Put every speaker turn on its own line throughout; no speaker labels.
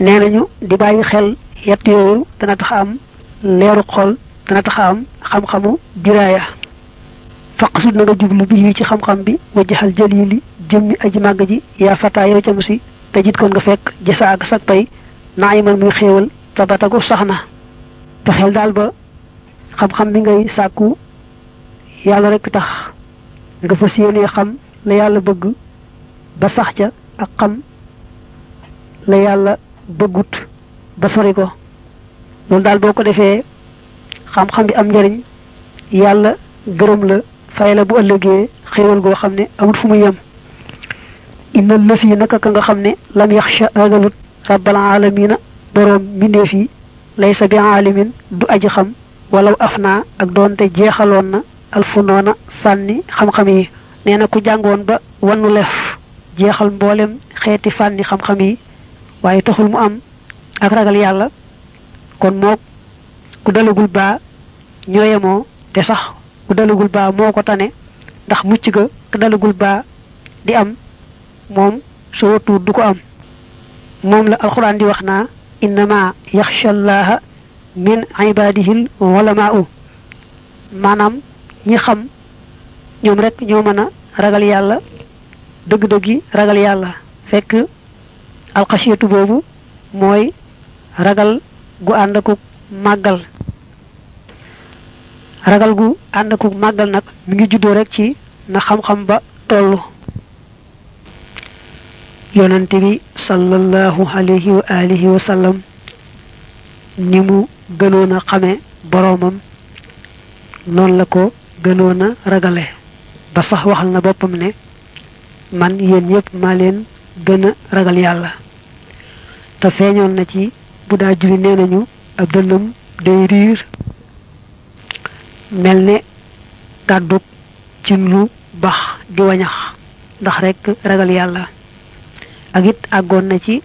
nee nañu di bàyyi xel yett yooyu dana tax am leeru xol dana tax am xam-xamu diraaya faqsud na nga jublu bi ci xam-xam bi wajjaxal jalili jëmmi aji màgg ji yaa fataa yow cam si te jit kon nga fekk jësa ak sag pay naiman muy xéewal tabatagu sax na fexeel daal ba xam-xam bi ngay sàkku yàlla rekk tax nga fas yéenee xam la yàlla bëgg ba sax ca ak xam la yàlla bëggut ba sori ko loolu daal boo ko defee xam-xam bi am njariñ yàlla gërëm la fay la bu ëllëgee xéewal goo xam ne amul fu mu yem inna lës yi naka ka nga xam ne lam yaxsha ragalut rabbal alamina boroom mbindeef yi laysa bi aalimin du aji xam walaw af naa ak doonte jeexaloon na alfunoona fànni xam-xam yi nee na ku jàngoon ba wannu lef jeexal mboolem xeeti fànni xam-xam yi waaye taxul mu am ak ragal yàlla kon mook ku dalagul baa ñooyemoo te sax ku dalagul baa moo ko tane ndax mucc ga ku dalagul baa di am moom soo watuut du ko am moom la alxuraan di wax naa innama yaxsha allaha min ibadihil ulamaau maanaam ñi xam ñoom rek ñoo mën a ragal yàlla dëgg-dëggi ragal yàlla fekk alxasiyatu boobu mooy ragal gu ànd akuk màggal ragal gu ànd akuk màggal nag mi ngi juddoo rek ci na xam-xam ba tollu yonent bi sallallahu alayhi wa alihi wa sallam ni mu gënoon a xame boroomam noonu la ko gënoon a ragale ba sax waxal na boppam ne man yéen ñëpp maa leen gën a ragal yàlla te feeñoon na ci bu daa julli nee nañu ab dënnam day riir mel ne gàddug cin lu bax di wañax ndax rekk ragal yàlla ak it àggoon na ci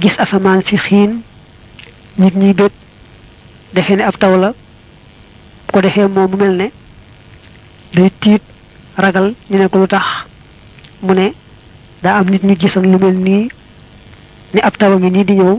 gis asamaan si xiin nit ñi bég defe ne ab taw la ko defee moom mu mel ne day tiit ragal ñu ne ko lu tax mu ne daa am nit ñu gisan lu mel nii ne ab taw a ngi nii di ñëw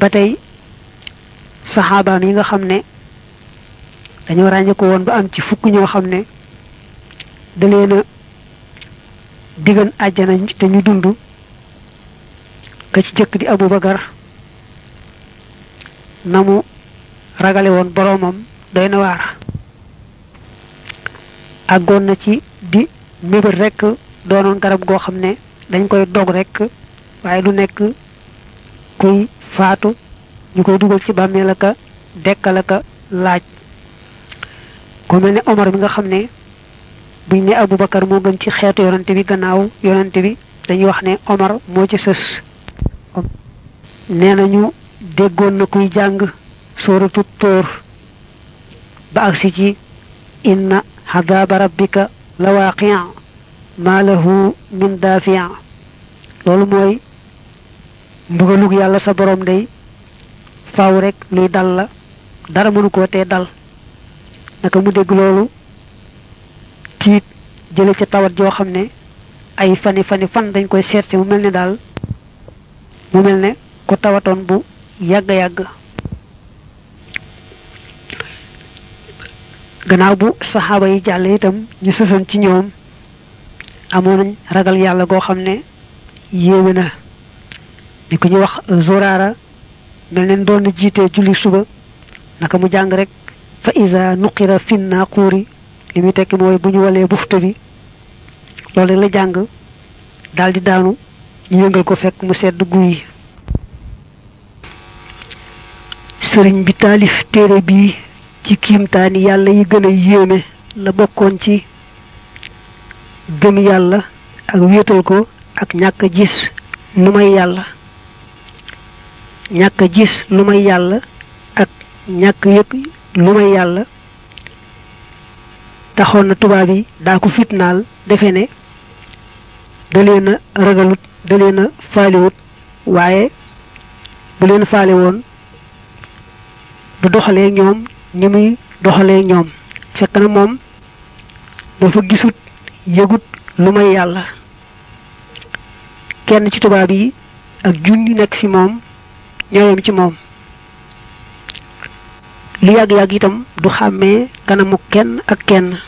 ba tey saxaabaam yi nga xam ne dañoo ràññe ko woon ba am ci fukk ñoo xam ne da leen a diggan àjjana te ñu dund ka ci jëkk di Abu Bakar na mu ragale woon boroomam doy na waar àggoon na ci di mébét rekk doonoon garab goo xam ne dañ koy dog rekk waaye du nekk kuy faatu ñu koy dugal ci bàmmeel aka dekkal aka laaj ku mel ne Omar bi nga xam ne buñ ne Aboubacar moo gën ci xeetu yonante bi gannaaw yonante bi dañuy wax ne Omar moo ci sës nee nañu déggoon na kuy jàng sóoratu tóor ba agsi ci inna xadaaba rabbika la waaqia maa lahu min daafia loolu mooy mbugalug yàlla sa borom day faaw rek luy dal la dara mënu koo tee dal naka mu dégg loolu tiit jële ca tawat joo xam ne ay fani fani fan dañ koy seet si mu mel ne daal mu mel ne ku tawatoon bu yàgg yàgg gannaaw bu saxaaba yi jàll itam ñu sësoon ci ñoom amoon nañ ragal yàlla goo xam ne yéeme na ni ku ñu wax zoraara mel neen doon na jiitee julli suba naka mu jàng rek fa isa nuqira fin naaquuri li muy tekki mooy bu ñu walee bufta bi loolu la jàng daal di daanu ñu yëngal ko fekk mu sedd guy sëriñ bi taalif téere bii ci kiimtaani yàlla yi gën a yéeme la bokkoon ci gëm yàlla ak wéetal ko ak ñàkk a gis lu may yàlla ñàkk a gis lu may yàlla ak ñàkk yëg lu may yàlla taxoon na tubaab yi daa ko fitnaal defe ne da leen a ragalut da leen a faaliwut waaye bu leen faale woon du doxalee ñoom ni muy doxalee ñoom fekk na moom dafa gisut yëgut lu may yàlla kenn ci tubaab yi ak junni nekk fi moom ñooyam ci moom lu yàgg-yàgg itam du xàmmee kanamu kenn ak kenn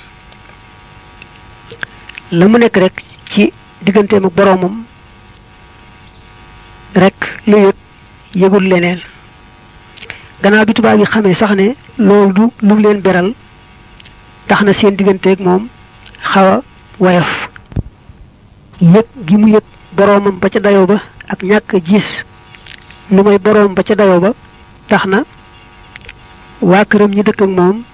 la mu nekk rek ci digganteem ak boroomam rek lu yëg yëgul leneen gannaaw bi tubaab yi xamee sax ne loolu du lu mu leen beral tax na seen digganteeg moom xaw a woyof yëg gi mu yëg boroomam ba ca dayoo ba ak ñàkk gis lu may boroom ba ca dayoo ba tax na waa këram ñi dëkk ak moom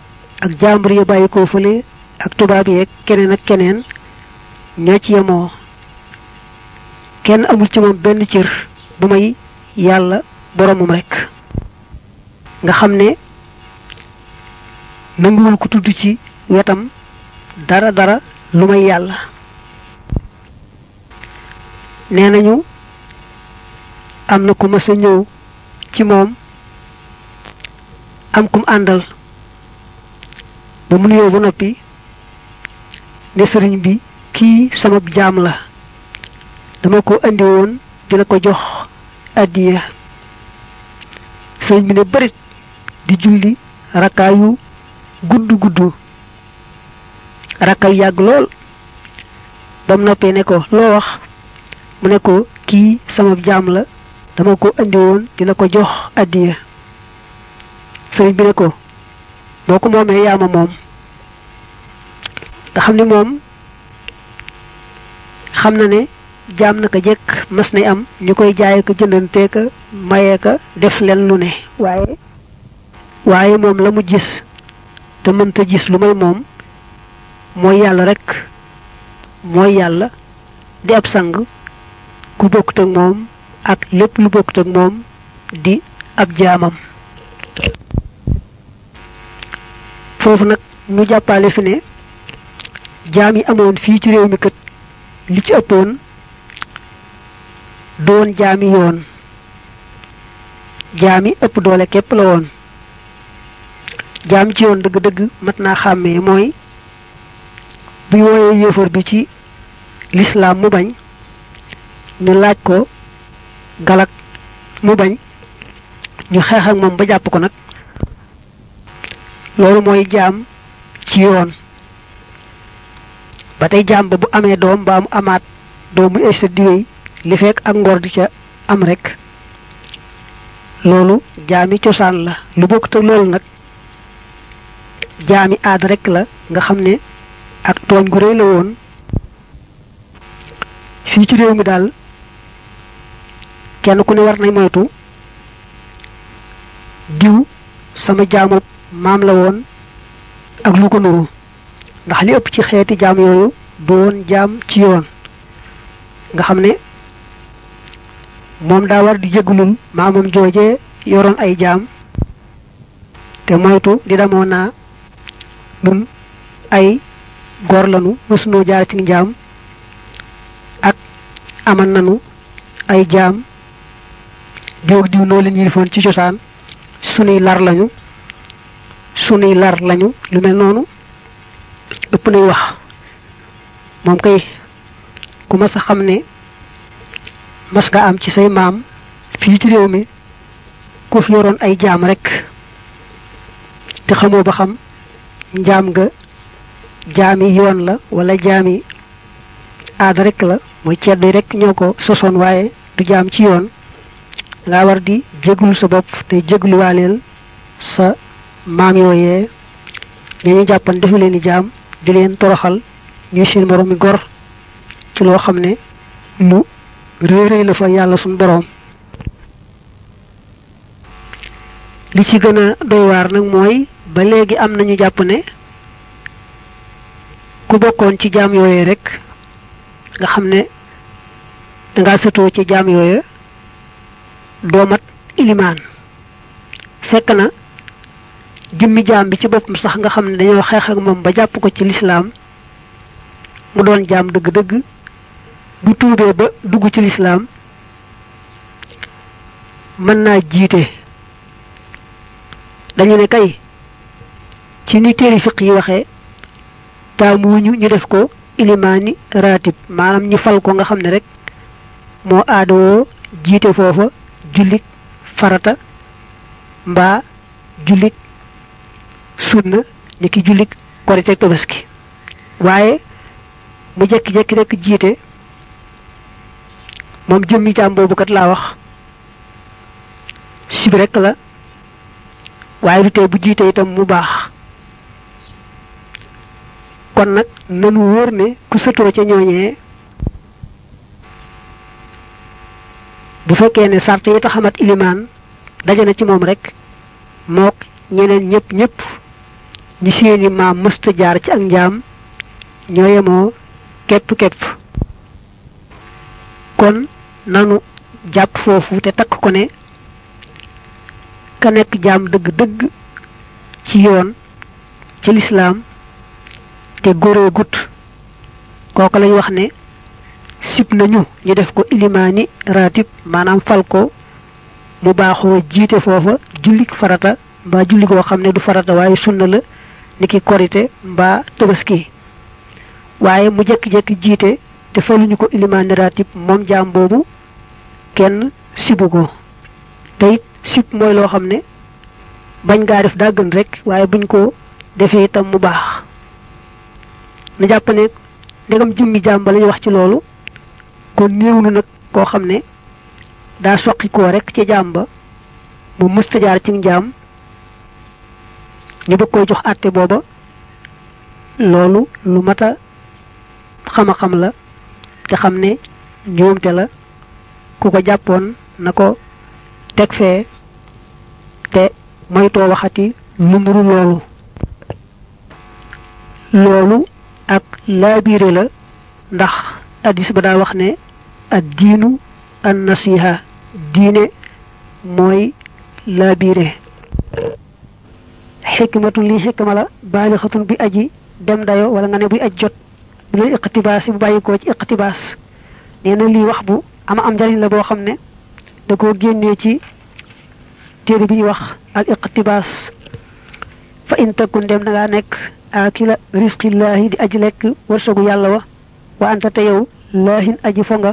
ak jàmbur ya bàyyi ko fële ak tubaab yeeg keneen ak keneen ñoo ci yemoo kenn amul ci moom benn cër bu may yàlla boroomam rekk nga xam ne nanguwul ku tudd ci wetam dara dara lu may yàlla nee nañu am na ku mas a ñëw ci moom am kum àndal ba mu nuyoo ba noppi ne sëriñ bi kii sama jaam la dama ko andi woon di la ko jox addiya sëriñ bi ne bërit di julli rakkaa yu gudd gudd rakka yu yàgg lool ba mu noppee ne ko loo wax mu ne ko kii sama jaam la dama ko andi woon di la ko jox addiya sëriñ bi ne ko boo ko moomee yaa ma moom nga xam ni moom xam na ne jaam naka jekk mas nay am ñu koy jaay ka jëndantee ka mayee ka def leen lu ne waaye waaye moom la mu gis te mënta gis lu may moom mooy yàlla rekk mooy yàlla di ab sang ku bokkut ak moom ak lépp lu bokkut ak moom di ab jaamam foofu nag ñu jàppaale fi ne jaam yi amoon fii ci réew mi kat li ci ëppoon doon jaami yoon jaam yi ëpp doole képp la woon jaam ci yoon dëgg-dëgg mat naa xàmmee mooy bi wooyee yéefar bi ci lislaam mu bañ ñu laaj ko galak mu bañ ñu xeex ak moom ba jàpp ko nag loolu mooy jaam ci yoon ba tey jaam ba bu amee doom ba mu amaat doom muy ësta di wéy li fekk ak ngor di ca am rek loolu jaami cosaan la lu bokk te loolu nag jaami aada rek la nga xam ne ak tooñ gu rëy la woon fii ci réew mi daal kenn ku ne war nañ moytu diw sama jaamu maam la woon ak lu ko nuru ndax li ëpp ci xeeti jaam yooyu du woon jaam ci yoon nga xam ne moom daa war di jégalul maamam joojee yoroon ay jaam te moytu di damoo naa nun ay góor lanu mësunoo jaar ci njaam ak aman nanu ay jaam diw ak diw noo leen yilifoon ci cosaan sunuy lar lañu sunuy lar lañu lu mel noonu ëpp nay wax moom kay ku mas a xam ne mas nga am ci say maam fii ci réew mi ku fi yoroon ay jaam rek te xamoo ba xam njaam nga jaami yoon la wala jaami aada rek la mooy ceddo yi rek ñoo ko sosoon waaye du jaam ci yoon nga war di jéglu sa bopp te jégluwaaleel sa maam yooyee ña ñu jàppan defu leen i jaam di leen toroxal ñuy seen moroomi gor ci loo xam ne lu réeréy la fa yàlla suñu boroom li ci gën a doy waar nag mooy ba léegi am nañu jàpp ne ku bokkoon ci jaam yooyee rek nga xam ne dangaa sëtoo ci jaam yooya doo mat ilimaan fekk na jëmmi jaam bi ci boppam sax nga xam ne dañoo xeex ak moom ba jàpp ko ci lislaam mu doon jaam dëgg-dëgg bu tuubee ba dugg ci lislaam mën naa jiite dañu ne kay ci ni téeri fiq yi waxee taamu wuñu ñu def ko ilimaani raatib maanaam ñu fal ko nga xam ne rek moo aadawoo jiite foofa jullit farata mbaa jullit sunna ni ki jullit korite tabaski waaye mu jekki-jekki rek jiite moom jëmmi jaam boobu kat laa wax sib rek la waaye du tee bu jiite itam mu baax kon nag nanu wóor ne ku sëtoo ca ñooñee bu fekkee ne sart yi taxamat ilimaan daje na ci moom rek mook ñeneen ñëpp ñëpp ñi seeni maam mësta jaar ci ak njaam ñoo yemoo képp képp kon nanu jàpp foofu te takk ko ne ka nekk jaam dëgg-dëgg ci yoon ci lislaam te góoree gut kooku lañ wax ne sib nañu ñu def ko ilimaani raatib maanaam fal ko mu baaxoo jiite foofa jullik farata mbaa julli goo xam ne du farata waaye sunna la ni ki korite mbaa tabaski waaye mu jékki-jékki jiite te faluñu ko ilimaani raatib moom jaam boobu kenn sibu ko te it sib mooy loo xam ne bañ ngaa def daa gën rek waaye buñ ko defee itam mu baax na jàpp ne ndegam jëmmi jaam ba lañu wax ci loolu kon néew nu nag koo xam ne daa soqi koo rek ca jaam ba moom mësta jaar ci njaam ñu bëgg koy jox àtte booba loolu lu mat a xam a xam la te xam ne njuumte la ku ko jàppoon na ko teg fee te moytoo waxati lu nuru loolu loolu ak laabiire la ndax addis ba daa wax ne ad diinu an nasiha diine mooy laabiire xikmatun lii xikma la baalixatun bi aji dem dayo wala nga ne buy aj jot bu leen iqtibaas yi bu bàyyi koo ci iqtibaas nee na lii wax bu ama am njariñ la boo xam ne da koo génnee ci téere bi ñuy wax al iqtibaas fa in takun dem da ngaa nekk aakila risqillaahi di aji lekk wërsëgu yàlla wa wa anta te yow laahin aji fo nga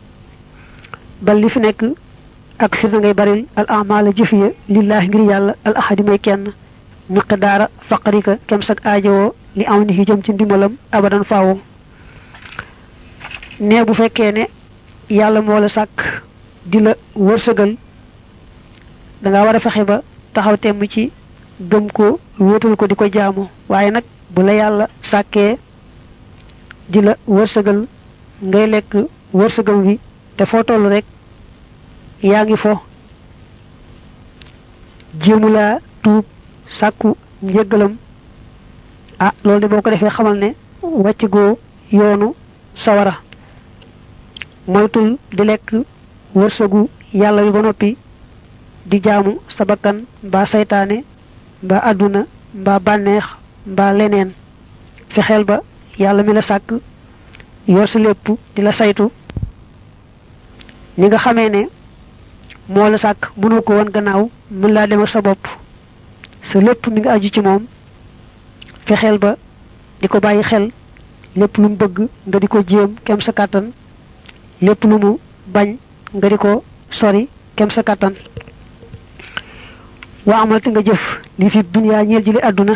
bal li fi nekk ak sir na ngay baril al amaala jëf ya lillaahi ngir yàlla al ahadi may kenn miqdaara faqrika kem sag aajowoo li aw ni jëm ci ndimbalam abadan faawu ne bu fekkee ne yàlla moo la sàkk di la wërsëgal da nga war a fexe ba taxaw temm ci gëm ko wóotal ko di ko jaamu waaye nag bu la yàlla sàkkee di la wërsëgal ngay lekk wërsëgam wi te foo toll rek yaa ngi fo jéemu laa tuub sàkku njëggalam ah loolu de boo ko defee xamal ne wàcc goo yoonu sawara moytul di lekk wërsëgu yàlla wi ba noppi di jaamu sa bakkan mbaa saytaane mbaa àdduna mbaa bànneex mbaa leneen fexeel ba yàlla mi la sàkk yor sa lépp di la saytu ni nga xamee ne moo la sàkk mënoo ko woon gannaaw mën laa dem ak sa bopp sa lépp mi nga aju ci moom fexeel ba di ko bàyyi xel lépp lu mu bëgg nga di ko jéem kem sa kàttan lépp lu mu bañ nga di ko sori kem sa kàttan waa amal te nga jëf li fi duniyaa ñeel ji li àdduna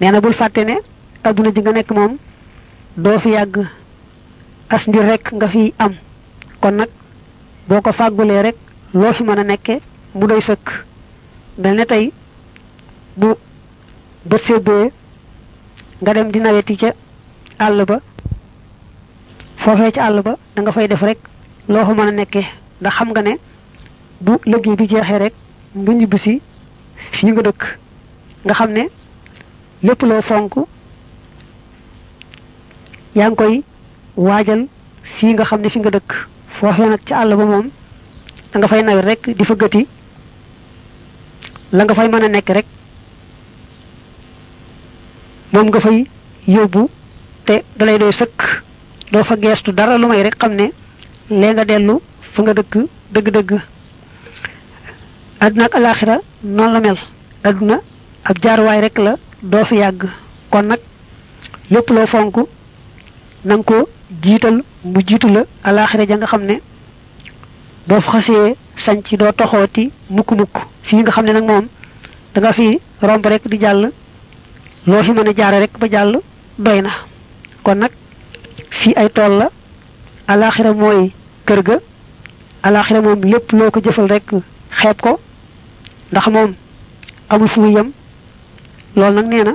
nee na bul fàtte ne adduna ji nga nekk moom doo fi yàgg as ndir rek nga fi am kon nag boo ko fàggulee rek loo fi mën a nekke mu doy sëkk mel ne tey bu bët séddee nga dem di naweti ca àll ba foofee ca àll ba da nga fay def rek loo fa mën a nekke ndax xam nga ne bu liggéey bi jeexee rek nga ñibbisi fii nga dëkk nga xam ne lépp loo fonk yaa ngi koy waajal fii nga xam ne fi nga dëkk foofee nag ci àll ba moom da nga fay nawet rek di fa gëti la nga fay mën a nekk rek moom nga fay yóbbu te dalay doy sëkk doo fa geestu dara lu may rek xam ne lee nga dellu fa nga dëkk dëgg-dëgg àdduna ak alaaxira noonu la mel àdduna ab jaaruwaay rek la doo fi yàgg kon nag lépp loo fonk na nga ko jiital mu jiitu la alaaxira ja nga xam ne boo fa xasee sañ ci doo toxooti mukk-mukk fii nga xam ne nag moom da nga fi romb rek di jàll loo fi mën a jaare rek ba jàll doy na kon nag fii ay tool la alaaxira mooy kër ga alaaxira moom lépp loo ko jëfal rekk xeeb ko ndax moom amul fu muy yem loolu nag nee na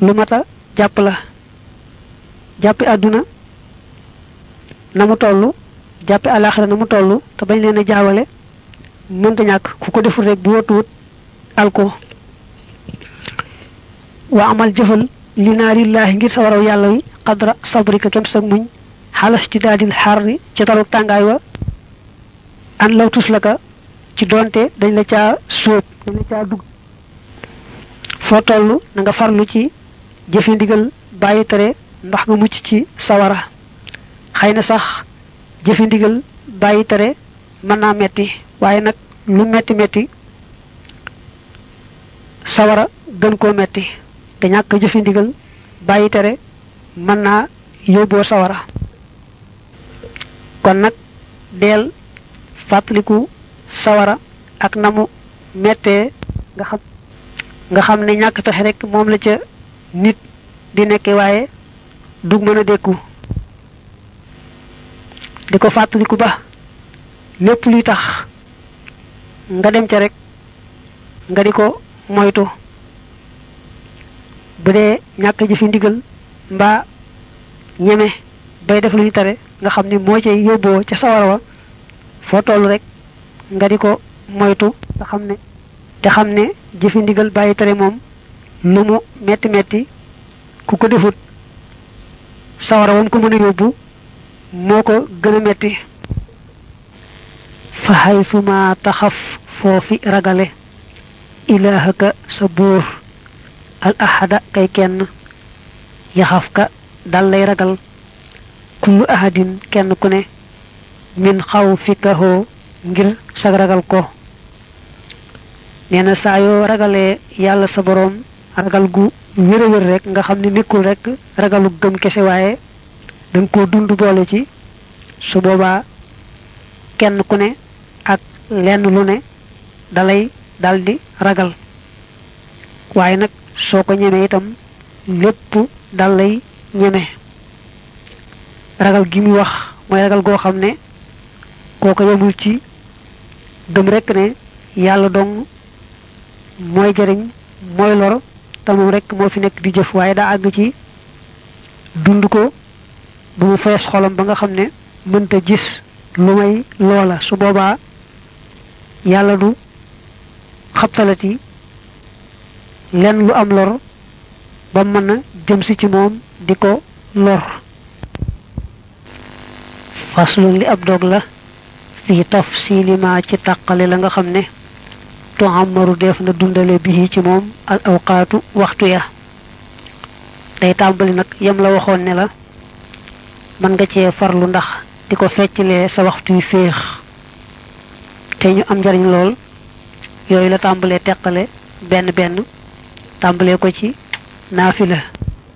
lu mat a jàpp la jàppi àdduna na mu toll jàppi alaaxira na mu toll te bañ leen a jaawale mënta ñàkk ku ko deful rek bu watuwut alko wa amal jëfal li naarillaahi ngir sa waraw yàlla wi xadra sabrika kem sag muñ xalas ci daadil xaar ni ci taru tàngaay wa an law tus la ka ci doonte dañ la caa sóob dañ la caa dugg foo toll na nga farlu ci jëfe ndigal bàyyi tere ndax nga mucc ci sawara xëy na sax jëfe ndigal bàyyi tere mën naa metti waaye nag lu metti metti sawara gën koo metti te ñàkk jëfi ndigal bàyyi tere mën naa yóbboo sawara kon nag deel fàttaliku sawara ak na mu mettee nga xam nga xam ne ñàkk pexe rek moom la ca nit di nekke waaye dug mën a dékku di ko fàttaliku ba lépp luy tax nga dem ca rek nga di ko moytu bu dee ñàkk jëfi ndigal mbaa ñeme bay def lu ñu tere nga xam ne moo cay yóbboo ca sawar wa foo toll rek nga di ko moytu te xam ne te xam ne jëfi ndigal bàyyi tere moom lu mu metti metti ku ko defut sawara wam ko mën a yóbbu moo ko gën a metti fa xaytuma taxaf foofi ragale ilaahaka sa buur al ahada kay kenn yaxaf ka dal lay ragal kullu ahadin kenn ku ne min xaw fi kahoo ngir sag ragal ko nee na saa yoo ragalee yàlla sa boroom ragal gu wér a wér rek nga xam ne nekkul rek ragalu gëm kese waaye da nga koo dund boole ci su boobaa kenn ku ne ak lenn lu ne dalay daldi ragal waaye nag soo ko ñemee itam lépp dal lay ñeme ragal gi muy wax mooy ragal goo xam ne kooku yemul ci gëm rekk ne yàlla dong mooy jariñ mooy lor te moom rek moo fi nekk di jëf waaye daa àgg ci dund ko bu mu fees xolam ba nga xam ne mënta gis lu may loola su boobaa yàlla du xabtalati lenn lu am lor ba mën a jëm si ci moom di ko lor faslun li ab dog la fii tafsiili ma ci tàqale la nga xam ne tuamaru def na dundale bi ci moom al awqaatu waxtu ya day tàmbali nag yam la waxoon ne la mën nga cee farlu ndax di ko fecclee sa waxtu yu féex te ñu am njariñ lool yooyu la tàmbalee teqale benn benn tàmbalee ko ci naafila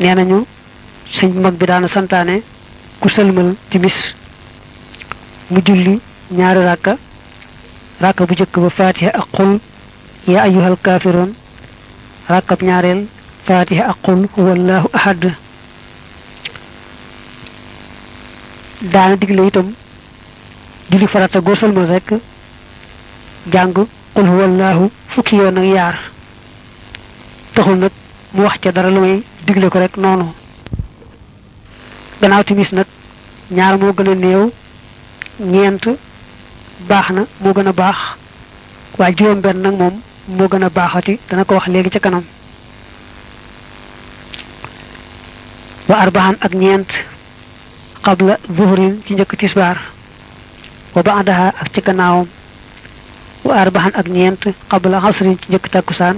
nee nañu sëñ bu mag bi daana santaane ku sëlmal timis mu julli ñaari ràkka ràkka bu jëkk ba faatiha ak xul yaa ayyuhal kaafiroon ràkkab ñaareel faatiha ak xul huwallaahu ahad daana digle itam julli farata goo sëlmal rekk jàng xul huwallaahu fukki yoon ak yaar taxul nag mu wax ca dara lu may digle ko rek noonu gannaaw timis nag ñaar moo gën a néew ñeent baax na moo gën a baax waaye juróom benn nag moom moo gën a baaxati dana ko wax léegi ca kanam wa arbaxan ak ñeent qabla zuhrin ci njëkk tisbaar wa baadaha ak ci gannaawam wa arbaxan ak ñeent xabla xasrin ci njëkk takkusaan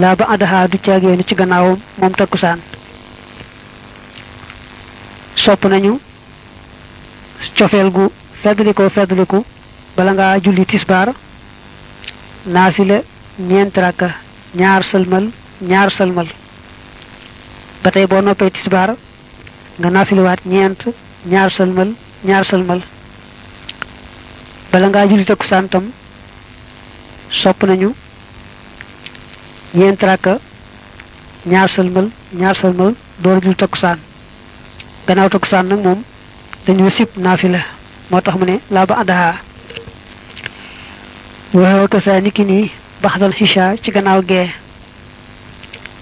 laa ba adaxaa du caageenu ci gannaawam moom takkusaan sopp nañu cofeel gu feddlikoo feddliku bala ngaa julli tisbaar naafila ñeent rakka ñaar sëlmal ñaar sëlmal ba tey boo noppee tisbaar nga naafiliwaat ñeent ñaar sëlmal ñaar sëlmal bala ngaa julli takkusaan tam sopp nañu ñeent rakka ñaar sëlmal ñaar sëlmal door julli takkusaan gannaaw takkusaan nag moom dañu sib naafila moo tax mu ne laa ba adaha waxewa kasaa niki nii baxdal xisha ci gannaaw gee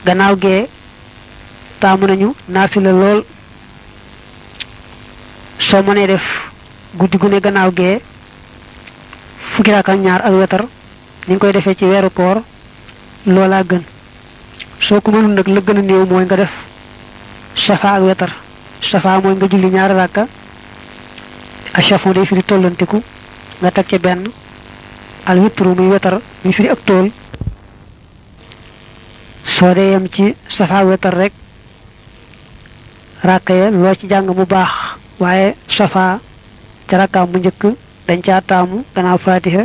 gannaaw gee taamu nañu naafila lool soo mënee def guddi gu ne gannaaw gee fukki raaka ñaar ak wetar ni nga koy defee ci weeru koor loolaa gën soo ko mënul nag la gën a néew mooy nga def safa ak wetar safa mooy nga julli ñaari rakka achafon day firi tollantiku nga teg ca benn al witru muy wetar muy firi ak tool soo dee yem ci safa wetar rek ràkka ya loo ci jàng mu baax waaye safa ca rakkaam bu njëkk dañ caa taamu gannaaw fatiha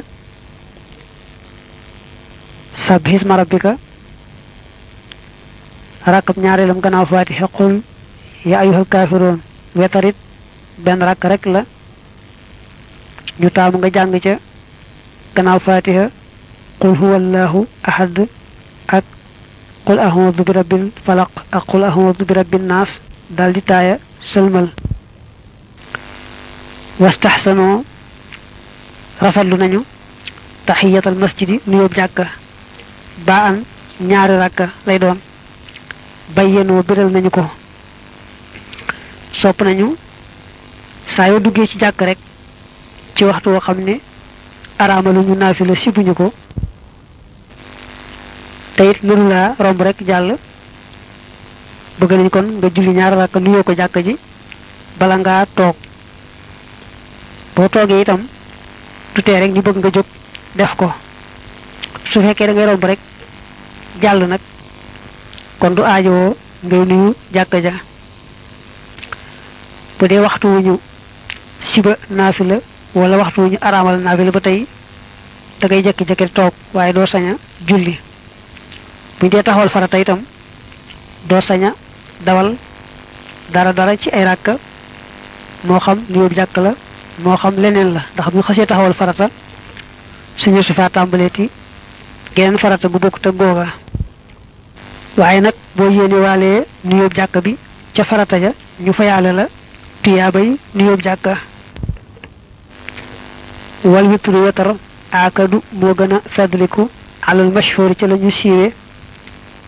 sab hisma rabbika rakkab ñaareelam gannaaw fatiha xul ya ayyuhal kaafiroon wetarit benn rakk rek la ñu taamu nga jàng ca gannaaw fatiha qul huwa allahu ahad ak qul ahudu bi rabbil falaq ak qul ahudu bi rabbin naas daal di taaya sëlmal wastaxsanoo rafetlu nañu taxiyatal masjidi nuyób jàkka baa an ñaari ràkka lay doon bayyanoo biral nañu ko sopp nañu saa yoo duggee ci jàkk rek ci waxtu woo xam ne araamalu ñu naafila sibuñu ko te it mënu laa romb rek jàll bëgg nañ kon nga julli ñaar rakk nuyoo ko jàkk ji bala ngaa toog boo toogee itam du tee rek ñu bëgg nga jóg def ko su fekkee da ngay romb rek jàll nag kon du aajowoo ngay nuyu jàkka ja bu dee waxtu wu ñu siba naafila wala waxtu wu ñu araamal naafila ba tey da ngay jekki-jekki toog waaye doo sañ a julli bu ñu dee taxawal farata itam doo sañ a dawal dara dara ci ay ràkka moo xam nuyoo jàkk la moo xam leneen la ndax bu ñu xasee taxawal farata suñu su faa tàmbaleeti geneen farata gu bokk te googa waaye nag boo yéene waalee nuyoob jàkka bi ca farata ja ñu fayaale la tuyaabay nuyoob jàkka wal witru wetar aakadu moo gën a feddliku alal mashhur ca la ñu siiwe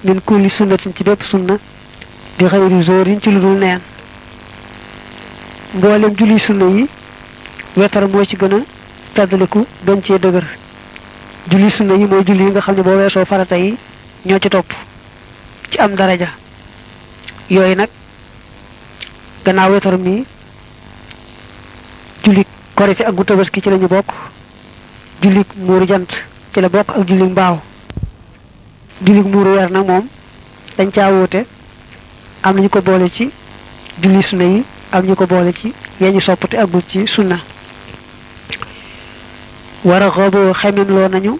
min kulli sunnatin ci bépp sunna bi xëyri zoorin ci lu dul neen mboolem julli sunna yi wetar moo ci gën a feddliku gën cee dëgër julli sunna yi mooy julli yi nga xam ne boo weesoo farata yi ñoo ci topp ci am daraja yooyu nag gannaaw wetar mi jullit korite ak gu tabaski ci lañu bokk jullit muuru jant ci la bokk ak jullit mbaaw jullit muuru weer nag moom dañ caa wóote am na ñu ko boole ci julli sunna yi am ñu ko boole ci yee ñu sopp te agul ci sunna war a xoobu xemem loo nañu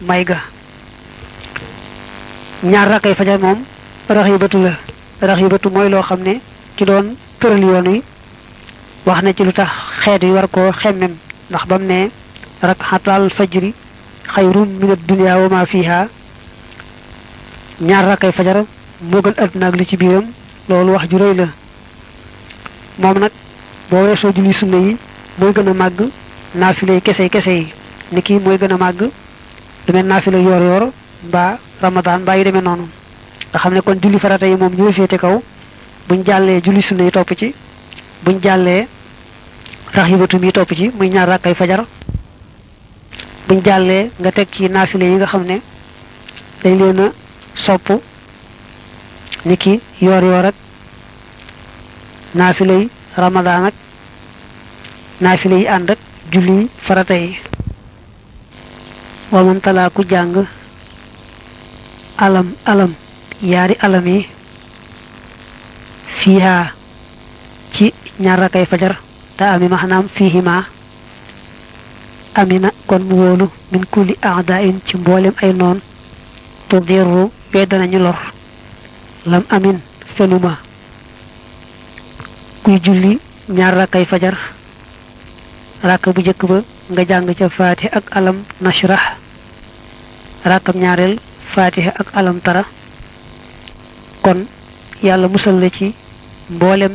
may ga ñaar rakkay fajar moom raxibatu la raxibatu mooy loo xam ne ci doon tëral yoon wi wax na ci lu tax xeet yi war koo xemmem ndax bam ne rakxatal fajri xayrun min ad-dunya wa ma fiha ñaar rakkay fajar moo gën àdduna ak li ci biiram loolu wax ju rëy la moom nag boo weesoo julli sunna yi mooy gën a màgg naafila yi kese kese yi ni kii mooy gën a màgg lu mel naafila yoor yoor mbaa ramadaan mbaa yu demee noonu nga xam ne kon julli farata yi moom ñooy féete kaw buñ jàllee julli sunna yi topp ci buñ jàllee rax yi batum yi topp ci muy ñaar rakkay fajar buñ jàllee nga teg ci naafile yi nga xam ne dañ leen a sopp ni ki yoor yoor ak naafile yi ramadaan ak naafile yi ànd ak julli farata yi waman talaa ku jàng alam alam yaari alam yi fiihaa ci ñaar rakay fajar daa ami maanaam fiihima amina kon mu wóolu min kulli aada in ci mboolem ay noon tudirru bee danañu lor lam amin fenuma kuy julli ñaar rakkay fajar rakk bu jëkk ba nga jàng ca faatiha ak alam nashrah rakkam ñaareel faatiha ak alam tara kon yàlla musal la ci mboolem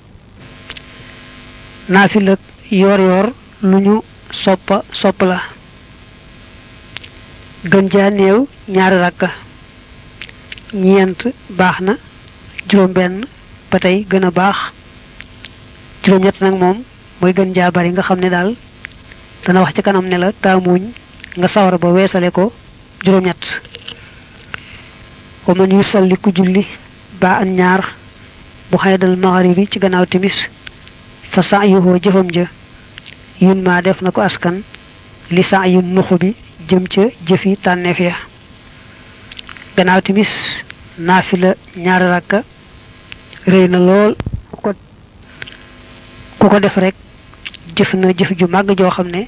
naafila yoor yoor lu ñu soppa sopp la gën jaa néew ñaari rakka ñeent baax na juróom benn ba tey gën a baax juróom ñett nag moom mooy gën jaa bari nga xam ne daal dana wax ci kanam ne la taamuñ nga sawar ba weesale ko juróom ñett wa man yusalli ku julli baa an ñaar bu xaydal maxari bi ci gannaaw timis fa sa yuhoo jëfam ja yun maa def na ko askan li sa yu nuxu bi jëm ca jëfi tànneef ya gannaaw timis naafi la ñaari rakka rëy na lool ku ko def rek jëf na jëf ju màgg joo xam ne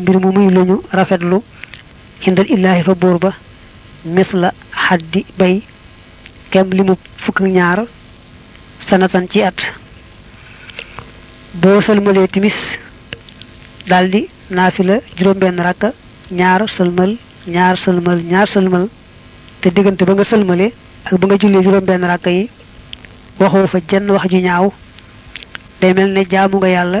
mbir mu muy luñu rafetlu xindal illaahi fa buur ba mis la xaddi bay kem li mu fukk ñaar sanatan ci at boo sëlmalee timis daldi naafila juróom benn rakka ñaar sëlmal ñaar sëlmal ñaar sëlmal te diggante ba nga sëlmale ak ba nga jullee juróom benn rakka yi waxoo fa jenn wax ju ñaaw day mel ne jaamu nga yàlla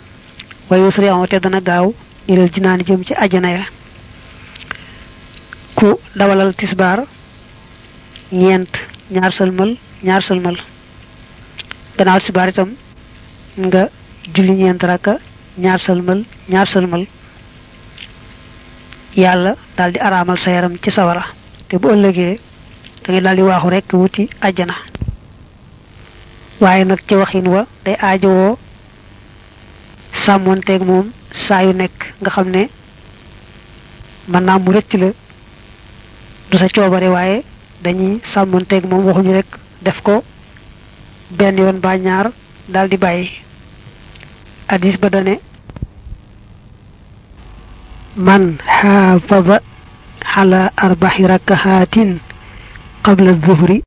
wa yusri'u te dana gaaw ilal jinaani jëm ci àjjana ya ku dawalal tisbaar ñeent ñaar sëlmal ñaar sëlmal gannaaw tisbaar itam nga julli ñeent rakka ñaar sëlmal ñaar sëlmal yàlla daal di araamal sa yaram ci sawara te bu ëllëgee da ngay daal di waaxu rekk wuti àjjana waaye nag ci waxin wa day aajowoo sàmmoonteeg moom saa yu nekk nga xam ne mën naa mu rëcc la du sa coobare waaye dañuy sàmmoonteeg moom waxuñu rek def ko benn yoon ba ñaar daal di bàyyi hadis ba dane man xaafada ala arbaxi rakahatin qabla zuhri